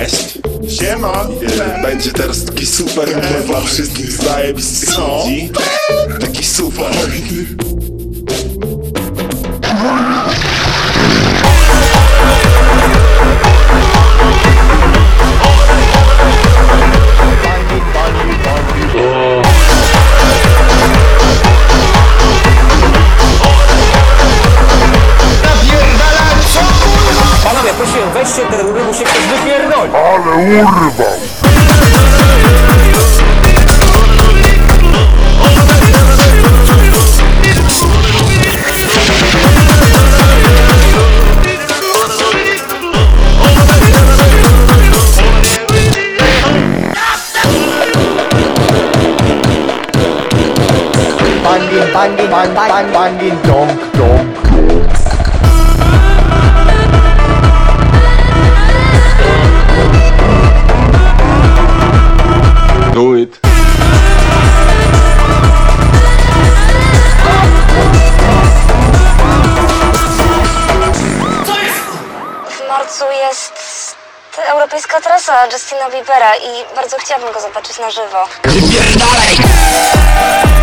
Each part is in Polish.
Cześć! Siema! Będzie teraz taki super humor dla wszystkich zajebistych No. ludzi Taki super Panowie, prosiłem, weźcie te rury, musi ktoś ale urwał! Bandin, bandin, bandin, bang, bandin, donk, donk. Europejska trasa Justina Biebera i bardzo chciałabym go zobaczyć na żywo. Jak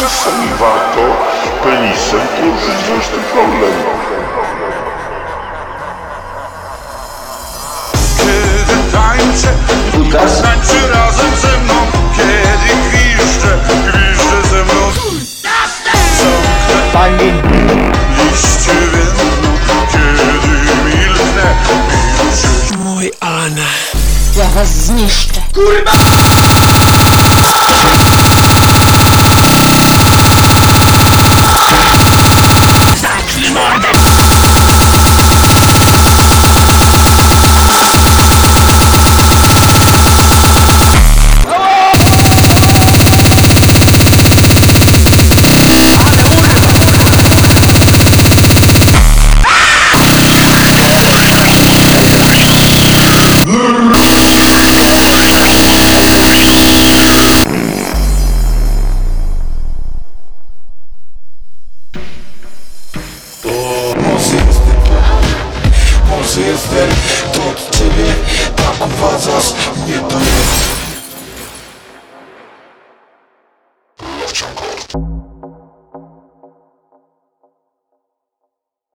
Czasami warto penisem porzucić ten problem. Kiedy tańczę, tańczy Мой Анна. Я вас знищу. Курва! Ten, ten, ciebie tak uważasz, nie to jest